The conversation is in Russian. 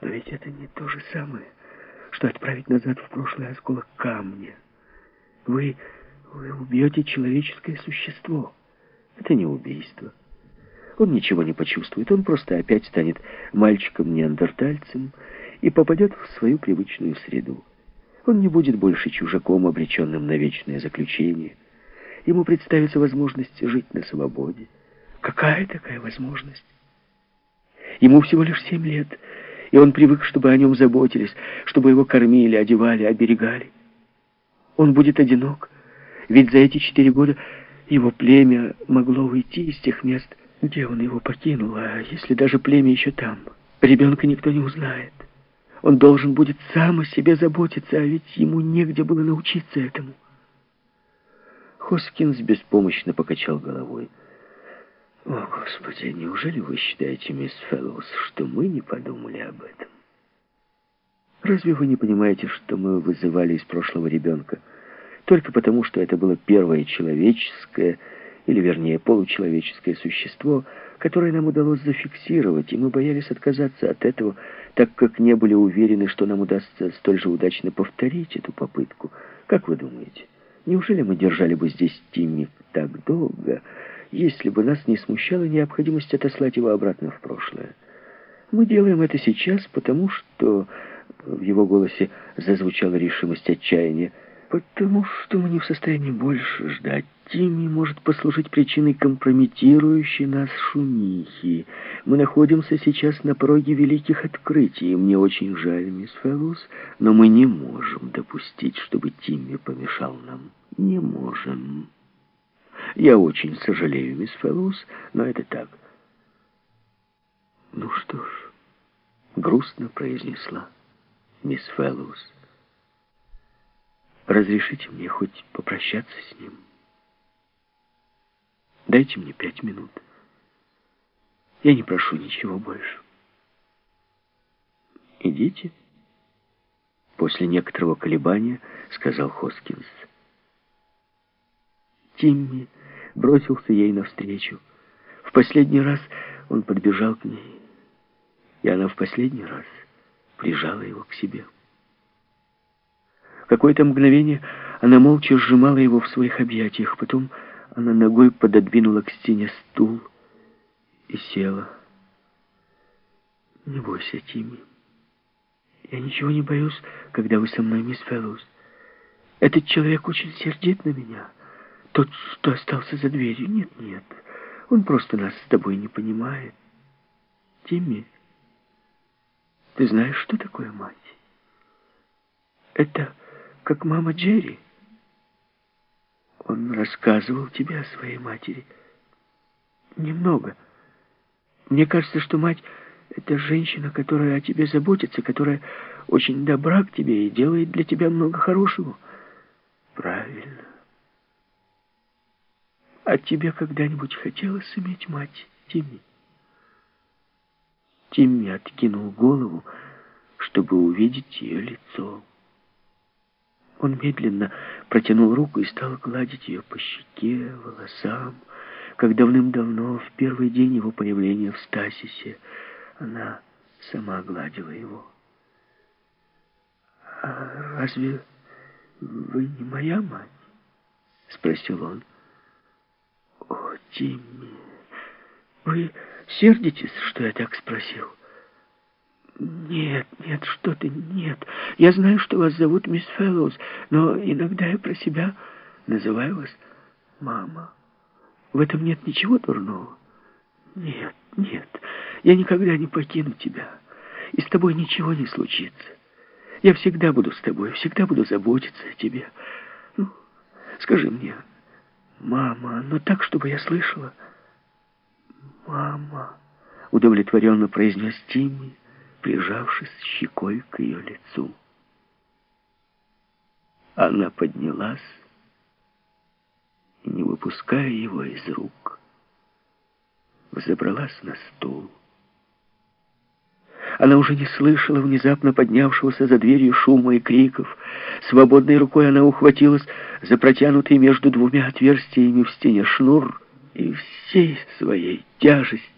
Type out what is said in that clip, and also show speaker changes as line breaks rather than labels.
Но ведь это не то же самое, что отправить назад в прошлое осколок камня. Вы, вы убьете человеческое существо. Это не убийство. Он ничего не почувствует, он просто опять станет мальчиком-неандертальцем и попадет в свою привычную среду. Он не будет больше чужаком, обреченным на вечное заключение. Ему представится возможность жить на свободе. Какая такая возможность? Ему всего лишь семь лет, и он привык, чтобы о нем заботились, чтобы его кормили, одевали, оберегали. Он будет одинок, ведь за эти четыре года его племя могло уйти из тех мест, где он его покинул, а если даже племя еще там, ребенка никто не узнает. Он должен будет сам о себе заботиться, а ведь ему негде было научиться этому. Хоскинс беспомощно покачал головой. «О, Господи, неужели вы считаете, мисс Фэллоус, что мы не подумали об этом? Разве вы не понимаете, что мы вызывали из прошлого ребенка только потому, что это было первое человеческое, или вернее получеловеческое существо, которое нам удалось зафиксировать, и мы боялись отказаться от этого, так как не были уверены, что нам удастся столь же удачно повторить эту попытку. Как вы думаете, неужели мы держали бы здесь Тимми так долго, если бы нас не смущала необходимость отослать его обратно в прошлое. Мы делаем это сейчас, потому что... В его голосе зазвучала решимость отчаяния. Потому что мы не в состоянии больше ждать. Тимми может послужить причиной компрометирующей нас шумихи. Мы находимся сейчас на пороге великих открытий. Мне очень жаль, мисс Фэллоус, но мы не можем допустить, чтобы Тимми помешал нам. Не можем. Я очень сожалею, мисс Фэллоус, но это так. Ну что ж, грустно произнесла мисс Фэллоус. Разрешите мне хоть попрощаться с ним? Дайте мне пять минут. Я не прошу ничего больше. Идите. После некоторого колебания сказал Хоскинс. Тимми бросился ей навстречу. В последний раз он подбежал к ней, и она в последний раз прижала его к себе. Какое-то мгновение она молча сжимала его в своих объятиях, потом она ногой пододвинула к стене стул и села. «Не бойся, Тимми. Я ничего не боюсь, когда вы со мной, мисс Фэллоус. Этот человек очень сердит на меня». Тот, что остался за дверью. Нет, нет. Он просто нас с тобой не понимает. Тимми, ты знаешь, что такое мать? Это как мама Джерри. Он рассказывал тебе о своей матери. Немного. Мне кажется, что мать — это женщина, которая о тебе заботится, которая очень добра к тебе и делает для тебя много хорошего. А тебе когда-нибудь хотелось иметь мать, Тимми? Тимми откинул голову, чтобы увидеть ее лицо. Он медленно протянул руку и стал гладить ее по щеке, волосам, как давным-давно, в первый день его появления в Стасисе, она сама гладила его. «А разве вы не моя мать?» — спросил он. «О, Тимми, вы сердитесь, что я так спросил?» «Нет, нет, что ты, нет. Я знаю, что вас зовут мисс Фэллоус, но иногда я про себя называю вас мама. В этом нет ничего дурного. Нет, нет, я никогда не покину тебя, и с тобой ничего не случится. Я всегда буду с тобой, всегда буду заботиться о тебе. Ну, скажи мне, «Мама, но так, чтобы я слышала». «Мама», — удовлетворенно произнес Тимми, прижавшись щекой к ее лицу. Она поднялась не выпуская его из рук, взобралась на стул. Она уже не слышала внезапно поднявшегося за дверью шума и криков. Свободной рукой она ухватилась за протянутый между двумя отверстиями в стене шнур и всей своей тяжестью